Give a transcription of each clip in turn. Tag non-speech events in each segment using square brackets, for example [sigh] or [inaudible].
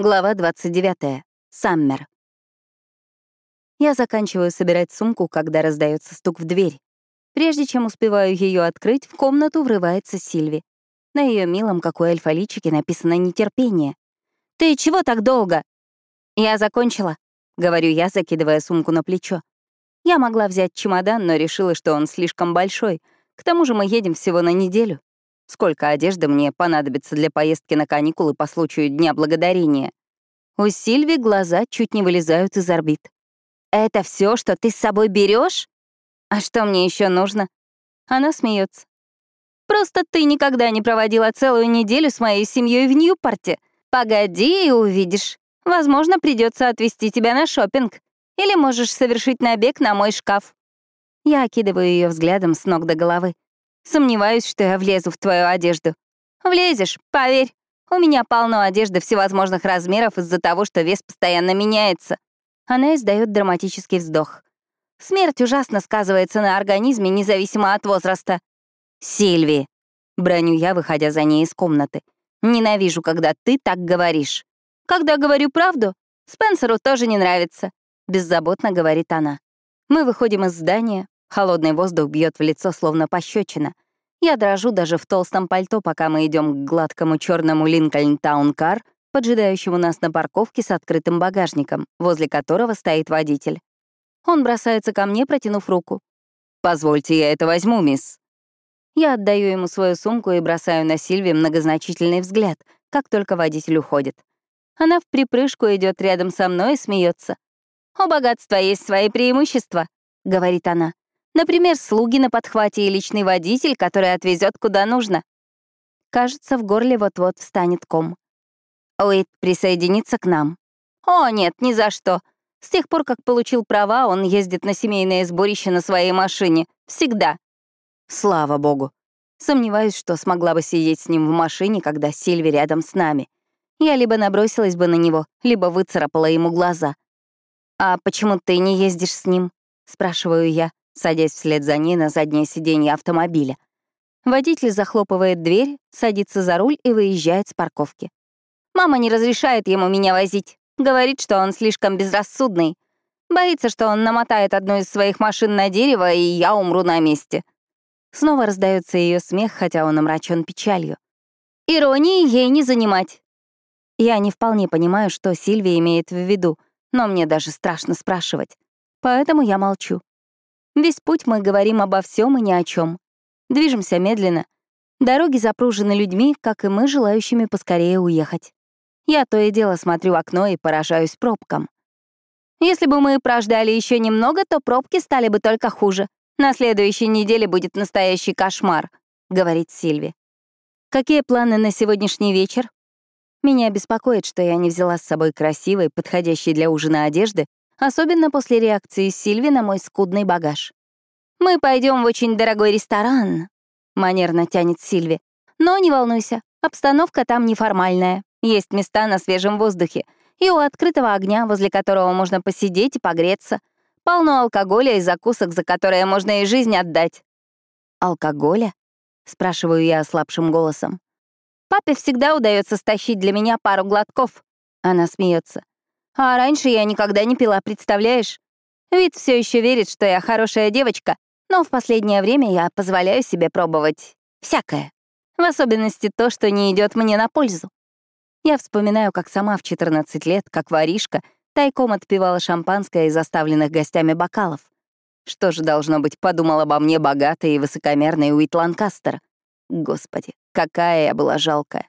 Глава 29. Саммер. Я заканчиваю собирать сумку, когда раздается стук в дверь. Прежде чем успеваю ее открыть, в комнату врывается Сильви. На ее милом, как у эльфа личике, написано «нетерпение». «Ты чего так долго?» «Я закончила», — говорю я, закидывая сумку на плечо. Я могла взять чемодан, но решила, что он слишком большой. К тому же мы едем всего на неделю. Сколько одежды мне понадобится для поездки на каникулы по случаю Дня Благодарения? У Сильви глаза чуть не вылезают из орбит. «Это все, что ты с собой берешь? А что мне еще нужно?» Она смеется. «Просто ты никогда не проводила целую неделю с моей семьей в Ньюпорте. Погоди и увидишь. Возможно, придется отвезти тебя на шопинг. Или можешь совершить набег на мой шкаф». Я окидываю ее взглядом с ног до головы. Сомневаюсь, что я влезу в твою одежду. Влезешь, поверь. У меня полно одежды всевозможных размеров из-за того, что вес постоянно меняется. Она издает драматический вздох. Смерть ужасно сказывается на организме, независимо от возраста. Сильви, броню я, выходя за ней из комнаты. Ненавижу, когда ты так говоришь. Когда говорю правду, Спенсеру тоже не нравится, беззаботно говорит она. Мы выходим из здания, Холодный воздух бьет в лицо, словно пощечина. Я дрожу даже в толстом пальто, пока мы идем к гладкому черному Линкольн Таун Кар, поджидающему нас на парковке с открытым багажником, возле которого стоит водитель. Он бросается ко мне, протянув руку. «Позвольте, я это возьму, мисс». Я отдаю ему свою сумку и бросаю на Сильви многозначительный взгляд, как только водитель уходит. Она в припрыжку идет рядом со мной и смеется. «У богатства есть свои преимущества», — говорит она. Например, слуги на подхвате и личный водитель, который отвезет куда нужно. Кажется, в горле вот-вот встанет ком. Уит присоединится к нам. О, нет, ни за что. С тех пор, как получил права, он ездит на семейное сборище на своей машине. Всегда. Слава богу. Сомневаюсь, что смогла бы сидеть с ним в машине, когда Сильви рядом с нами. Я либо набросилась бы на него, либо выцарапала ему глаза. «А почему ты не ездишь с ним?» — спрашиваю я садясь вслед за ней на заднее сиденье автомобиля. Водитель захлопывает дверь, садится за руль и выезжает с парковки. Мама не разрешает ему меня возить. Говорит, что он слишком безрассудный. Боится, что он намотает одну из своих машин на дерево, и я умру на месте. Снова раздается ее смех, хотя он омрачен печалью. Иронии ей не занимать. Я не вполне понимаю, что Сильвия имеет в виду, но мне даже страшно спрашивать. Поэтому я молчу. Весь путь мы говорим обо всем и ни о чем. Движемся медленно. Дороги запружены людьми, как и мы, желающими поскорее уехать. Я то и дело смотрю в окно и поражаюсь пробкам. Если бы мы прождали еще немного, то пробки стали бы только хуже. На следующей неделе будет настоящий кошмар, говорит Сильви. Какие планы на сегодняшний вечер? Меня беспокоит, что я не взяла с собой красивой, подходящей для ужина одежды, особенно после реакции Сильви на мой скудный багаж. «Мы пойдем в очень дорогой ресторан», — манерно тянет Сильви. «Но не волнуйся, обстановка там неформальная. Есть места на свежем воздухе и у открытого огня, возле которого можно посидеть и погреться. Полно алкоголя и закусок, за которые можно и жизнь отдать». «Алкоголя?» — спрашиваю я ослабшим голосом. «Папе всегда удается стащить для меня пару глотков». Она смеется. А раньше я никогда не пила, представляешь? Вид все еще верит, что я хорошая девочка, но в последнее время я позволяю себе пробовать всякое. В особенности то, что не идет мне на пользу. Я вспоминаю, как сама в 14 лет, как воришка, тайком отпивала шампанское из оставленных гостями бокалов. Что же должно быть, подумал обо мне богатый и высокомерный Уит Ланкастер. Господи, какая я была жалкая.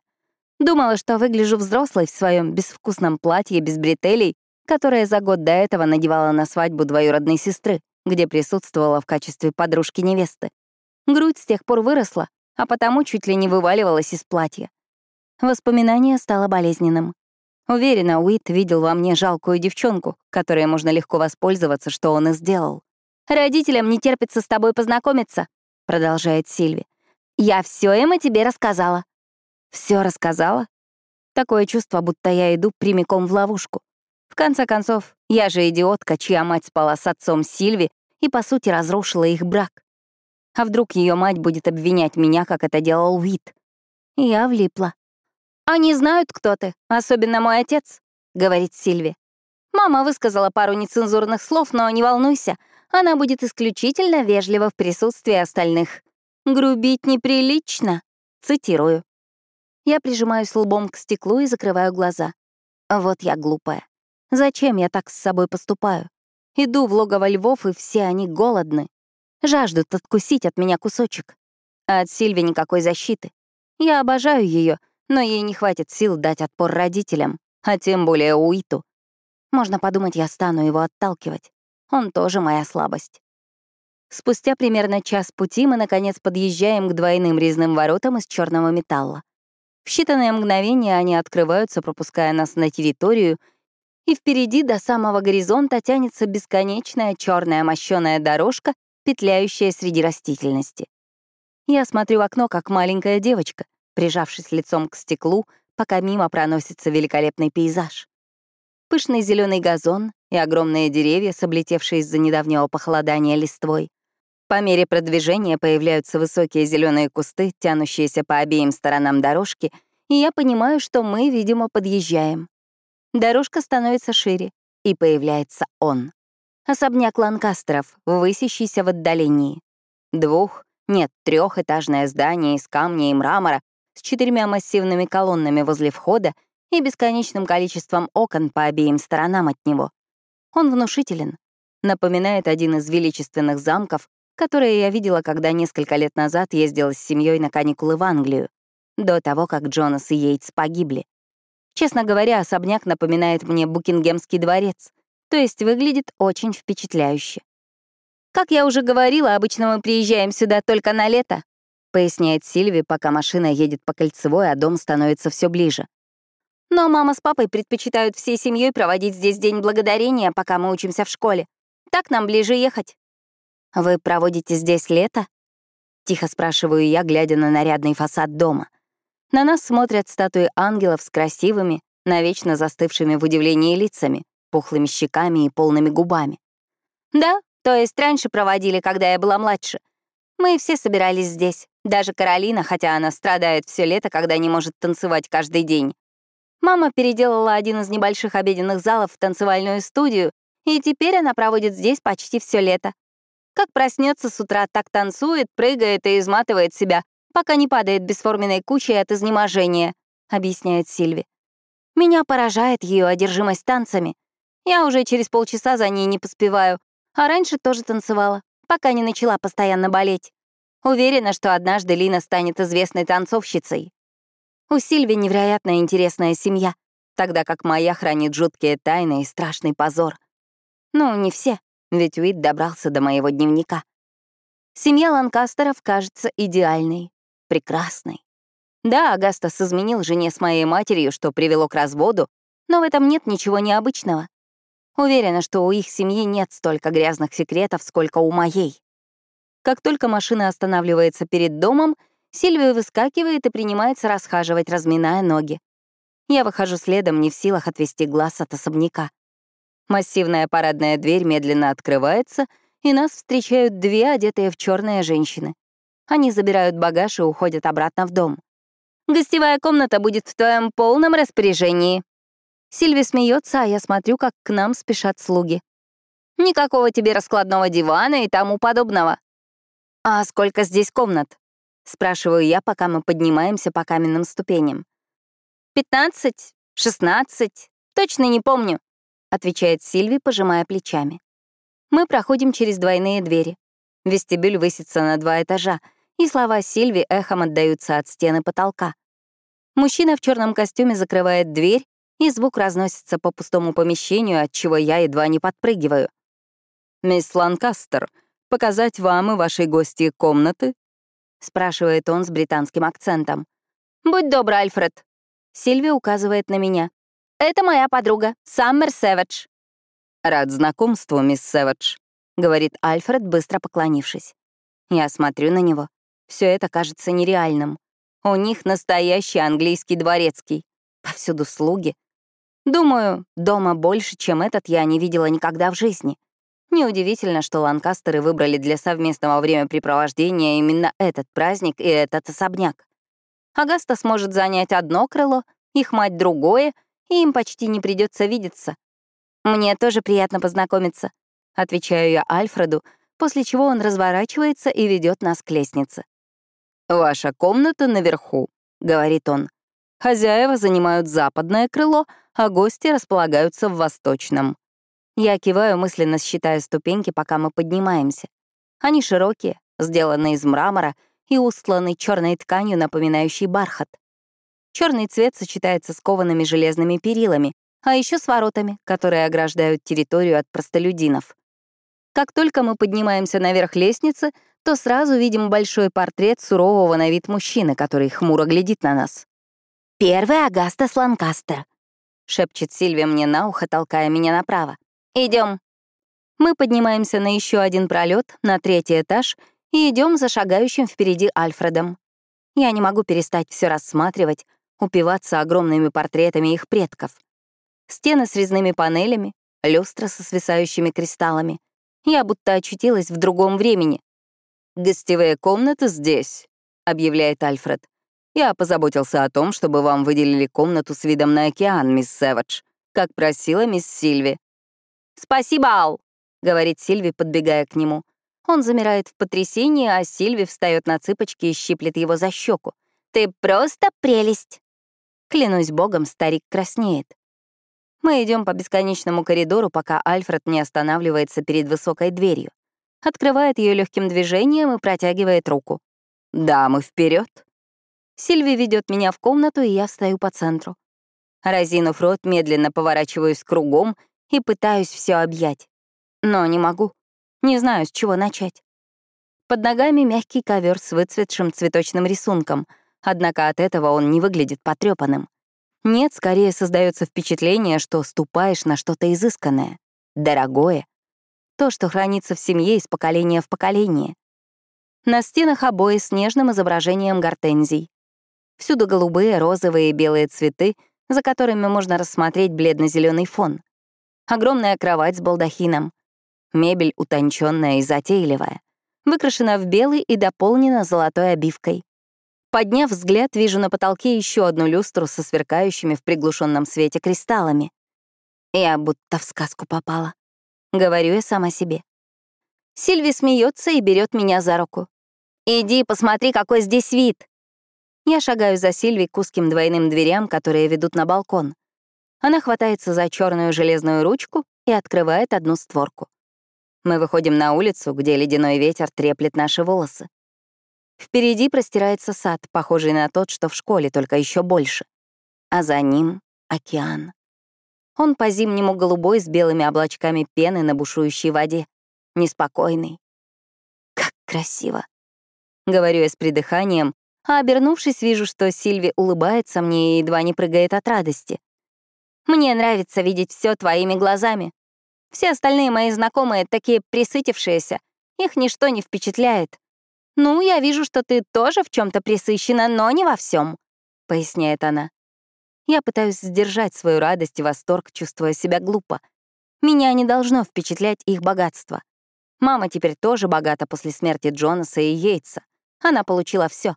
Думала, что выгляжу взрослой в своем безвкусном платье без бретелей, которое за год до этого надевала на свадьбу двоюродной сестры, где присутствовала в качестве подружки невесты. Грудь с тех пор выросла, а потому чуть ли не вываливалась из платья. Воспоминание стало болезненным. Уверена, Уит видел во мне жалкую девчонку, которой можно легко воспользоваться, что он и сделал. «Родителям не терпится с тобой познакомиться», — продолжает Сильви. «Я все им о тебе рассказала. Все рассказала? Такое чувство, будто я иду прямиком в ловушку. В конце концов, я же идиотка, чья мать спала с отцом Сильви и, по сути, разрушила их брак. А вдруг ее мать будет обвинять меня, как это делал Уит? Я влипла. «Они знают, кто ты, особенно мой отец», — говорит Сильви. Мама высказала пару нецензурных слов, но не волнуйся, она будет исключительно вежлива в присутствии остальных. «Грубить неприлично», — цитирую. Я прижимаюсь лбом к стеклу и закрываю глаза. Вот я глупая. Зачем я так с собой поступаю? Иду в логово львов, и все они голодны. Жаждут откусить от меня кусочек. А от Сильви никакой защиты. Я обожаю ее, но ей не хватит сил дать отпор родителям, а тем более Уиту. Можно подумать, я стану его отталкивать. Он тоже моя слабость. Спустя примерно час пути мы, наконец, подъезжаем к двойным резным воротам из черного металла. В считанные мгновения они открываются, пропуская нас на территорию, и впереди до самого горизонта тянется бесконечная черная мощеная дорожка, петляющая среди растительности. Я смотрю в окно, как маленькая девочка, прижавшись лицом к стеклу, пока мимо проносится великолепный пейзаж. Пышный зеленый газон и огромные деревья, облетевшие из-за недавнего похолодания листвой. По мере продвижения появляются высокие зеленые кусты, тянущиеся по обеим сторонам дорожки, и я понимаю, что мы, видимо, подъезжаем. Дорожка становится шире, и появляется он. Особняк Ланкастеров, высящийся в отдалении. Двух, нет, трехэтажное здание из камня и мрамора с четырьмя массивными колоннами возле входа и бесконечным количеством окон по обеим сторонам от него. Он внушителен, напоминает один из величественных замков, которые я видела, когда несколько лет назад ездила с семьей на каникулы в Англию, до того, как Джонас и Йейтс погибли. Честно говоря, особняк напоминает мне Букингемский дворец, то есть выглядит очень впечатляюще. «Как я уже говорила, обычно мы приезжаем сюда только на лето», поясняет Сильви, пока машина едет по кольцевой, а дом становится все ближе. Но мама с папой предпочитают всей семьей проводить здесь День Благодарения, пока мы учимся в школе. Так нам ближе ехать. Вы проводите здесь лето? Тихо спрашиваю я, глядя на нарядный фасад дома. На нас смотрят статуи ангелов с красивыми, навечно застывшими в удивлении лицами, пухлыми щеками и полными губами. Да, то есть раньше проводили, когда я была младше. Мы все собирались здесь, даже Каролина, хотя она страдает все лето, когда не может танцевать каждый день. Мама переделала один из небольших обеденных залов в танцевальную студию, и теперь она проводит здесь почти все лето. Как проснется с утра, так танцует, прыгает и изматывает себя, пока не падает бесформенной кучей от изнеможения, объясняет Сильви. Меня поражает ее одержимость танцами. Я уже через полчаса за ней не поспеваю, а раньше тоже танцевала, пока не начала постоянно болеть. Уверена, что однажды Лина станет известной танцовщицей. У Сильви невероятно интересная семья, тогда как моя хранит жуткие тайны и страшный позор. Ну, не все, ведь Уит добрался до моего дневника. Семья Ланкастеров кажется идеальной, прекрасной. Да, Агастас изменил жене с моей матерью, что привело к разводу, но в этом нет ничего необычного. Уверена, что у их семьи нет столько грязных секретов, сколько у моей. Как только машина останавливается перед домом, Сильвия выскакивает и принимается расхаживать, разминая ноги. Я выхожу следом, не в силах отвести глаз от особняка. Массивная парадная дверь медленно открывается, и нас встречают две одетые в черные женщины. Они забирают багаж и уходят обратно в дом. «Гостевая комната будет в твоем полном распоряжении». Сильви смеется, а я смотрю, как к нам спешат слуги. «Никакого тебе раскладного дивана и тому подобного». «А сколько здесь комнат?» Спрашиваю я, пока мы поднимаемся по каменным ступеням. «Пятнадцать? Шестнадцать? Точно не помню», — отвечает Сильви, пожимая плечами. Мы проходим через двойные двери. Вестибюль высится на два этажа, и слова Сильви эхом отдаются от стены потолка. Мужчина в черном костюме закрывает дверь, и звук разносится по пустому помещению, от чего я едва не подпрыгиваю. «Мисс Ланкастер, показать вам и вашей гости комнаты?» — спрашивает он с британским акцентом. «Будь добр, Альфред». Сильви указывает на меня. «Это моя подруга, Саммер Сэвидж». «Рад знакомству, мисс Сэвидж», — говорит Альфред, быстро поклонившись. Я смотрю на него. Все это кажется нереальным. У них настоящий английский дворецкий. Повсюду слуги. Думаю, дома больше, чем этот, я не видела никогда в жизни. Неудивительно, что Ланкастеры выбрали для совместного времяпрепровождения именно этот праздник и этот особняк. Агаста сможет занять одно крыло, их мать другое, и им почти не придется видеться. «Мне тоже приятно познакомиться», — отвечаю я Альфреду, после чего он разворачивается и ведет нас к лестнице. «Ваша комната наверху», — говорит он. «Хозяева занимают западное крыло, а гости располагаются в восточном». Я киваю, мысленно считая ступеньки, пока мы поднимаемся. Они широкие, сделаны из мрамора и устланы черной тканью, напоминающей бархат. Черный цвет сочетается с коваными железными перилами, а еще с воротами, которые ограждают территорию от простолюдинов. Как только мы поднимаемся наверх лестницы, то сразу видим большой портрет сурового на вид мужчины, который хмуро глядит на нас. «Первый Агастас Ланкастер», — шепчет Сильвия мне на ухо, толкая меня направо. Идем. Мы поднимаемся на еще один пролет, на третий этаж, и идем за шагающим впереди Альфредом. Я не могу перестать все рассматривать, упиваться огромными портретами их предков. Стены с резными панелями, люстра со свисающими кристаллами. Я будто очутилась в другом времени. «Гостевые комнаты здесь», — объявляет Альфред. «Я позаботился о том, чтобы вам выделили комнату с видом на океан, мисс Сэвидж, как просила мисс Сильви». «Спасибо, Ал», — говорит Сильви, подбегая к нему. Он замирает в потрясении, а Сильви встает на цыпочки и щиплет его за щеку. «Ты просто прелесть!» Клянусь богом, старик краснеет. Мы идем по бесконечному коридору, пока Альфред не останавливается перед высокой дверью. Открывает ее легким движением и протягивает руку. «Дамы, вперед! Сильви ведет меня в комнату, и я встаю по центру. Разинув рот, медленно поворачиваюсь кругом и пытаюсь все объять. Но не могу. Не знаю, с чего начать. Под ногами мягкий ковер с выцветшим цветочным рисунком, однако от этого он не выглядит потрепанным. Нет, скорее создается впечатление, что ступаешь на что-то изысканное, дорогое. То, что хранится в семье из поколения в поколение. На стенах обои с нежным изображением гортензий. Всюду голубые, розовые и белые цветы, за которыми можно рассмотреть бледно зеленый фон. Огромная кровать с балдахином. Мебель утонченная и затейливая. Выкрашена в белый и дополнена золотой обивкой. Подняв взгляд, вижу на потолке еще одну люстру со сверкающими в приглушенном свете кристаллами. Я будто в сказку попала. Говорю я сама себе. Сильви смеется и берет меня за руку. «Иди, посмотри, какой здесь вид!» Я шагаю за Сильви к узким двойным дверям, которые ведут на балкон. Она хватается за черную железную ручку и открывает одну створку. Мы выходим на улицу, где ледяной ветер треплет наши волосы. Впереди простирается сад, похожий на тот, что в школе, только еще больше. А за ним — океан. Он по-зимнему голубой с белыми облачками пены на бушующей воде. Неспокойный. Как красиво. Говорю я с придыханием, а обернувшись, вижу, что Сильви улыбается мне и едва не прыгает от радости. Мне нравится видеть все твоими глазами. Все остальные мои знакомые такие присытившиеся, их ничто не впечатляет. «Ну, я вижу, что ты тоже в чем то присыщена, но не во всем, поясняет она. Я пытаюсь сдержать свою радость и восторг, чувствуя себя глупо. Меня не должно впечатлять их богатство. Мама теперь тоже богата после смерти Джонаса и Йейтса. Она получила все.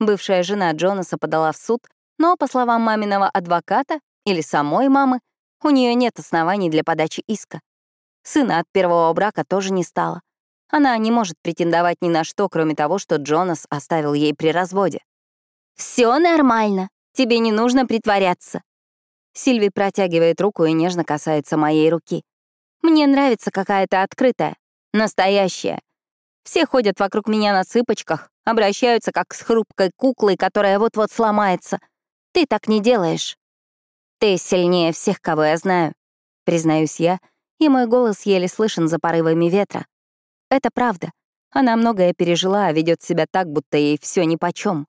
Бывшая жена Джонаса подала в суд, но, по словам маминого адвоката или самой мамы, у нее нет оснований для подачи иска. Сына от первого брака тоже не стало. Она не может претендовать ни на что, кроме того, что Джонас оставил ей при разводе. Все нормально. Тебе не нужно притворяться». Сильви протягивает руку и нежно касается моей руки. «Мне нравится какая-то открытая, настоящая. Все ходят вокруг меня на цыпочках, обращаются как с хрупкой куклой, которая вот-вот сломается. Ты так не делаешь. Ты сильнее всех, кого я знаю, признаюсь я, и мой голос еле слышен за порывами ветра. Это правда. Она многое пережила, а ведет себя так, будто ей все нипочем.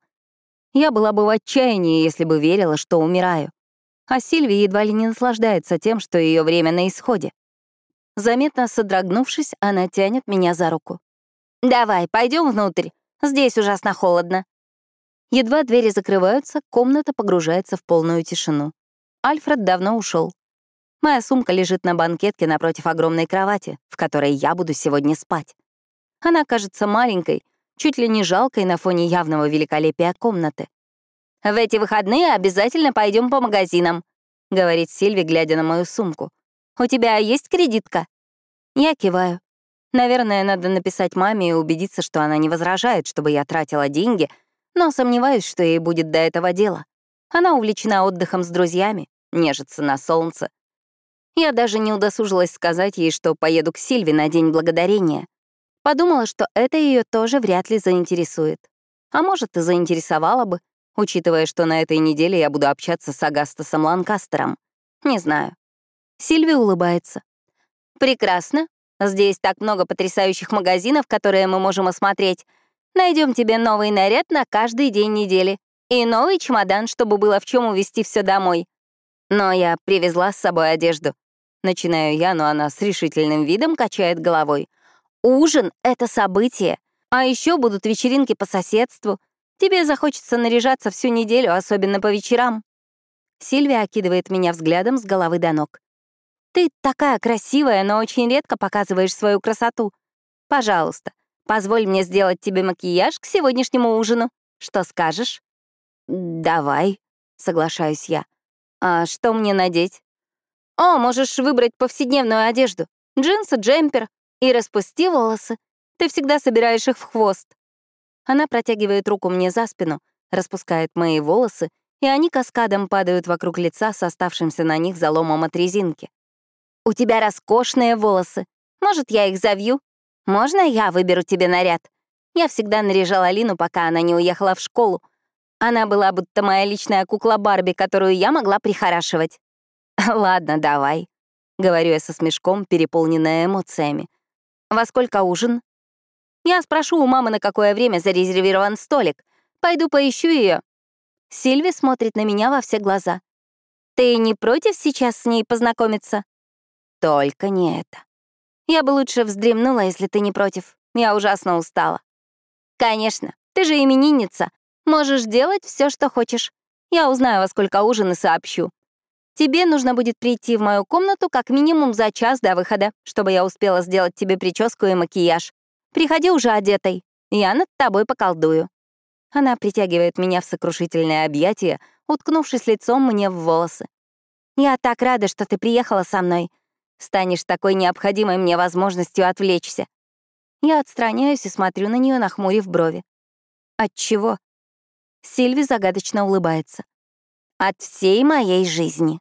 Я была бы в отчаянии, если бы верила, что умираю. А Сильви едва ли не наслаждается тем, что ее время на исходе. Заметно содрогнувшись, она тянет меня за руку. «Давай, пойдем внутрь. Здесь ужасно холодно». Едва двери закрываются, комната погружается в полную тишину. Альфред давно ушел. Моя сумка лежит на банкетке напротив огромной кровати, в которой я буду сегодня спать. Она кажется маленькой, чуть ли не жалкой на фоне явного великолепия комнаты. В эти выходные обязательно пойдем по магазинам», — говорит Сильви, глядя на мою сумку. «У тебя есть кредитка?» Я киваю. Наверное, надо написать маме и убедиться, что она не возражает, чтобы я тратила деньги, но сомневаюсь, что ей будет до этого дела. Она увлечена отдыхом с друзьями, нежится на солнце. Я даже не удосужилась сказать ей, что поеду к Сильве на День Благодарения. Подумала, что это ее тоже вряд ли заинтересует. А может, и заинтересовало бы, учитывая, что на этой неделе я буду общаться с Агастасом Ланкастером. Не знаю. Сильви улыбается. «Прекрасно. Здесь так много потрясающих магазинов, которые мы можем осмотреть. Найдем тебе новый наряд на каждый день недели. И новый чемодан, чтобы было в чем увезти все домой. Но я привезла с собой одежду. Начинаю я, но она с решительным видом качает головой. Ужин — это событие. А еще будут вечеринки по соседству. Тебе захочется наряжаться всю неделю, особенно по вечерам. Сильвия окидывает меня взглядом с головы до ног. Ты такая красивая, но очень редко показываешь свою красоту. Пожалуйста, позволь мне сделать тебе макияж к сегодняшнему ужину. Что скажешь? Давай, соглашаюсь я. А что мне надеть? О, можешь выбрать повседневную одежду. Джинсы, джемпер. И распусти волосы. Ты всегда собираешь их в хвост. Она протягивает руку мне за спину, распускает мои волосы, и они каскадом падают вокруг лица с оставшимся на них заломом от резинки. «У тебя роскошные волосы. Может, я их завью? Можно я выберу тебе наряд?» Я всегда наряжала Лину, пока она не уехала в школу. Она была будто моя личная кукла Барби, которую я могла прихорашивать. [laughs] «Ладно, давай», — говорю я со смешком, переполненная эмоциями. «Во сколько ужин?» Я спрошу у мамы, на какое время зарезервирован столик. Пойду поищу ее. Сильви смотрит на меня во все глаза. «Ты не против сейчас с ней познакомиться?» Только не это. Я бы лучше вздремнула, если ты не против. Я ужасно устала. Конечно, ты же именинница. Можешь делать все, что хочешь. Я узнаю, во сколько ужин и сообщу. Тебе нужно будет прийти в мою комнату как минимум за час до выхода, чтобы я успела сделать тебе прическу и макияж. Приходи уже одетой. Я над тобой поколдую. Она притягивает меня в сокрушительное объятие, уткнувшись лицом мне в волосы. Я так рада, что ты приехала со мной. Станешь такой необходимой мне возможностью отвлечься. Я отстраняюсь и смотрю на нее, нахмурив брови. От чего? Сильви загадочно улыбается. От всей моей жизни.